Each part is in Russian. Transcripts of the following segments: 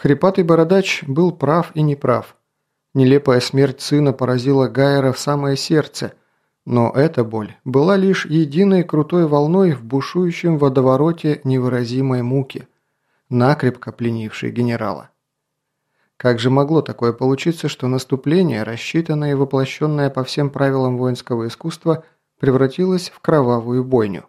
Хрипатый бородач был прав и неправ. Нелепая смерть сына поразила Гайера в самое сердце, но эта боль была лишь единой крутой волной в бушующем водовороте невыразимой муки, накрепко пленившей генерала. Как же могло такое получиться, что наступление, рассчитанное и воплощенное по всем правилам воинского искусства, превратилось в кровавую бойню?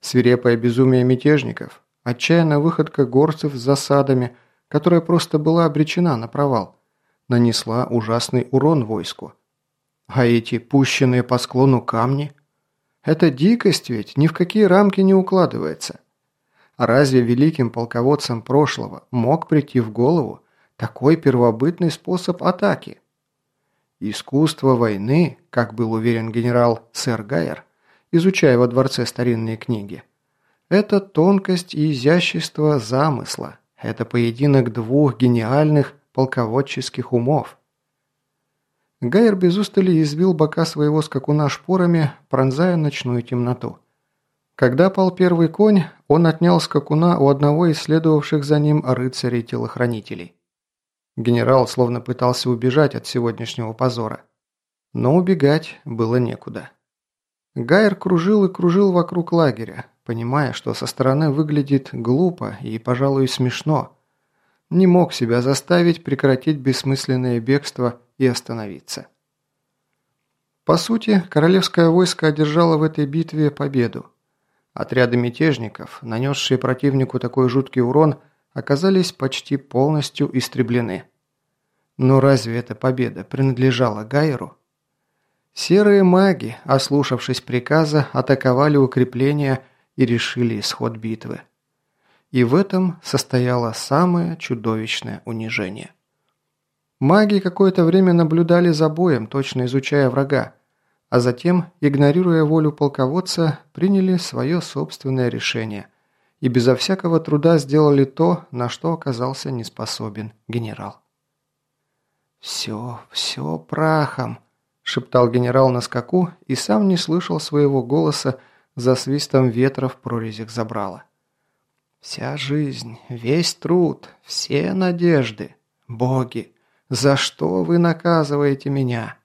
Свирепое безумие мятежников, отчаянная выходка горцев с засадами, которая просто была обречена на провал, нанесла ужасный урон войску. А эти пущенные по склону камни? Это дикость ведь ни в какие рамки не укладывается. А разве великим полководцам прошлого мог прийти в голову, такой первобытный способ атаки. Искусство войны, как был уверен генерал сэр Гайер, изучая во дворце старинные книги, это тонкость и изящество замысла, это поединок двух гениальных полководческих умов. Гайер без устали избил бока своего скакуна шпорами, пронзая ночную темноту. Когда пал первый конь, он отнял скакуна у одного из следовавших за ним рыцарей-телохранителей. Генерал словно пытался убежать от сегодняшнего позора. Но убегать было некуда. Гайер кружил и кружил вокруг лагеря, понимая, что со стороны выглядит глупо и, пожалуй, смешно. Не мог себя заставить прекратить бессмысленное бегство и остановиться. По сути, королевское войско одержало в этой битве победу. Отряды мятежников, нанесшие противнику такой жуткий урон – оказались почти полностью истреблены. Но разве эта победа принадлежала Гайеру? Серые маги, ослушавшись приказа, атаковали укрепления и решили исход битвы. И в этом состояло самое чудовищное унижение. Маги какое-то время наблюдали за боем, точно изучая врага, а затем, игнорируя волю полководца, приняли свое собственное решение, и безо всякого труда сделали то, на что оказался не способен генерал. «Все, все прахом», – шептал генерал на скаку и сам не слышал своего голоса за свистом ветра в прорезях забрала. «Вся жизнь, весь труд, все надежды. Боги, за что вы наказываете меня?»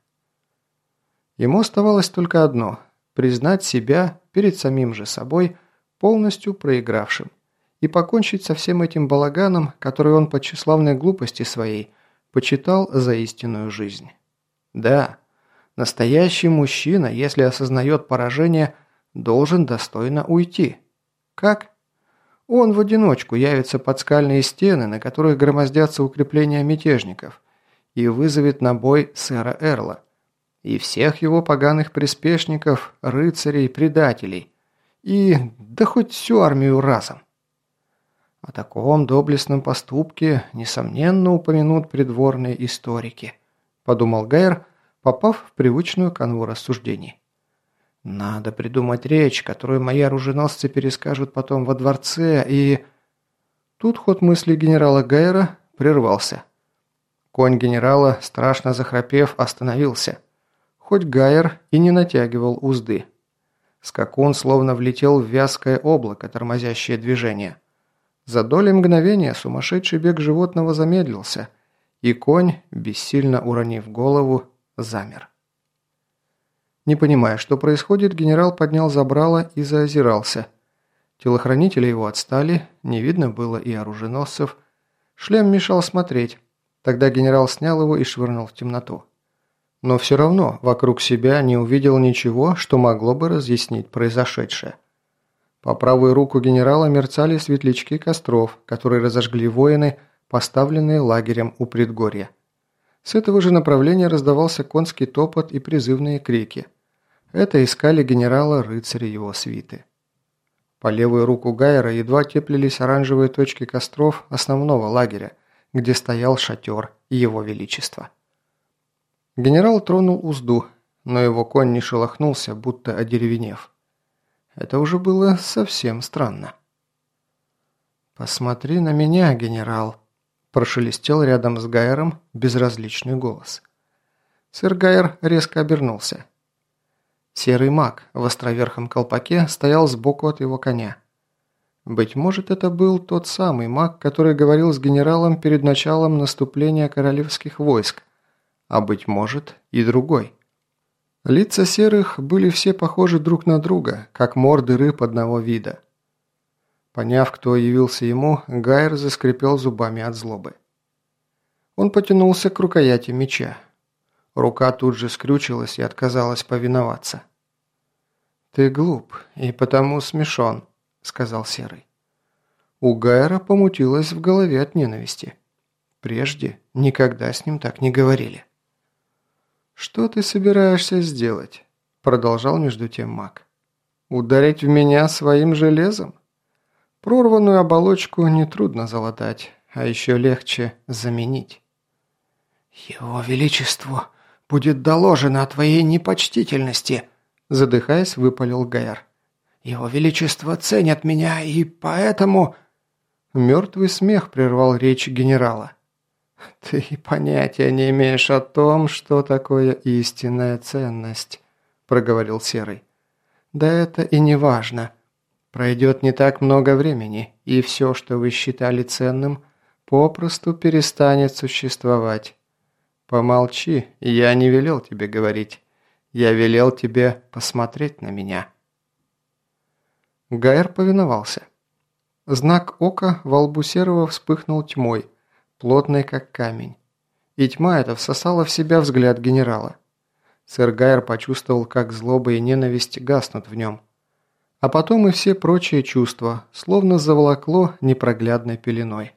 Ему оставалось только одно – признать себя перед самим же собой – полностью проигравшим, и покончить со всем этим балаганом, который он по тщеславной глупости своей почитал за истинную жизнь. Да, настоящий мужчина, если осознает поражение, должен достойно уйти. Как? Он в одиночку явится под скальные стены, на которых громоздятся укрепления мятежников, и вызовет на бой сэра Эрла и всех его поганых приспешников, рыцарей, предателей – и да хоть всю армию разом. О таком доблестном поступке, несомненно, упомянут придворные историки, подумал Гайер, попав в привычную канву рассуждений. Надо придумать речь, которую мои оруженосцы перескажут потом во дворце, и... Тут ход мысли генерала Гайера прервался. Конь генерала, страшно захрапев, остановился. Хоть Гайер и не натягивал узды. Скакун словно влетел в вязкое облако, тормозящее движение. За доли мгновения сумасшедший бег животного замедлился, и конь, бессильно уронив голову, замер. Не понимая, что происходит, генерал поднял забрало и заозирался. Телохранители его отстали, не видно было и оруженосцев. Шлем мешал смотреть. Тогда генерал снял его и швырнул в темноту но все равно вокруг себя не увидел ничего, что могло бы разъяснить произошедшее. По правую руку генерала мерцали светлячки костров, которые разожгли воины, поставленные лагерем у предгорья. С этого же направления раздавался конский топот и призывные крики. Это искали генерала рыцари его свиты. По левую руку Гайера едва теплились оранжевые точки костров основного лагеря, где стоял шатер его величества. Генерал тронул узду, но его конь не шелохнулся, будто одеревенев. Это уже было совсем странно. «Посмотри на меня, генерал», – прошелестел рядом с Гайером безразличный голос. Сэр Гайер резко обернулся. Серый маг в островерхом колпаке стоял сбоку от его коня. Быть может, это был тот самый маг, который говорил с генералом перед началом наступления королевских войск, а быть может и другой. Лица серых были все похожи друг на друга, как морды рыб одного вида. Поняв, кто явился ему, Гайер заскрипел зубами от злобы. Он потянулся к рукояти меча. Рука тут же скрючилась и отказалась повиноваться. «Ты глуп и потому смешон», – сказал Серый. У Гайера помутилось в голове от ненависти. Прежде никогда с ним так не говорили. «Что ты собираешься сделать?» – продолжал между тем маг. «Ударить в меня своим железом? Прорванную оболочку нетрудно залатать, а еще легче заменить». «Его Величеству будет доложено о твоей непочтительности», задыхаясь, выпалил Гайер. «Его Величество ценят меня, и поэтому...» Мертвый смех прервал речь генерала. «Ты понятия не имеешь о том, что такое истинная ценность», – проговорил Серый. «Да это и не важно. Пройдет не так много времени, и все, что вы считали ценным, попросту перестанет существовать. Помолчи, я не велел тебе говорить. Я велел тебе посмотреть на меня». Гайер повиновался. Знак ока во лбу серого вспыхнул тьмой, плотной как камень. И тьма эта всосала в себя взгляд генерала. Сэр Гайер почувствовал, как злоба и ненависть гаснут в нем. А потом и все прочие чувства, словно заволокло непроглядной пеленой.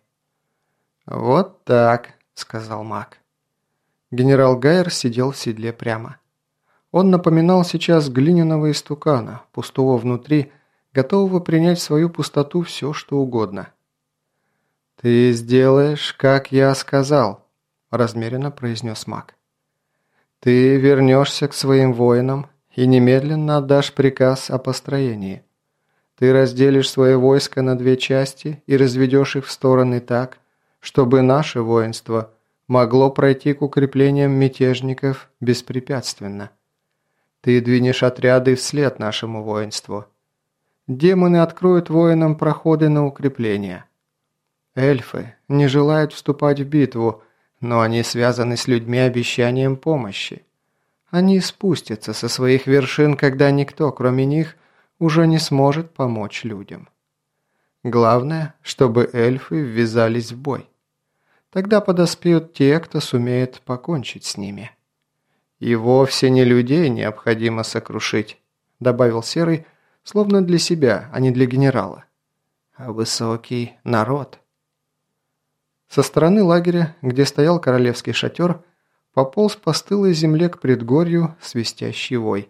«Вот так», — сказал маг. Генерал Гайер сидел в седле прямо. Он напоминал сейчас глиняного истукана, пустого внутри, готового принять в свою пустоту все, что угодно. «Ты сделаешь, как я сказал», – размеренно произнес маг. «Ты вернешься к своим воинам и немедленно отдашь приказ о построении. Ты разделишь свое войско на две части и разведешь их в стороны так, чтобы наше воинство могло пройти к укреплениям мятежников беспрепятственно». Ты двинешь отряды вслед нашему воинству. Демоны откроют воинам проходы на укрепления. Эльфы не желают вступать в битву, но они связаны с людьми обещанием помощи. Они спустятся со своих вершин, когда никто, кроме них, уже не сможет помочь людям. Главное, чтобы эльфы ввязались в бой. Тогда подоспеют те, кто сумеет покончить с ними. «И вовсе не людей необходимо сокрушить», – добавил Серый, словно для себя, а не для генерала. «А высокий народ». Со стороны лагеря, где стоял королевский шатер, пополз по стылой земле к предгорью свистящий вой.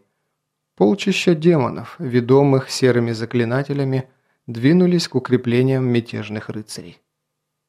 Полчища демонов, ведомых серыми заклинателями, двинулись к укреплениям мятежных рыцарей.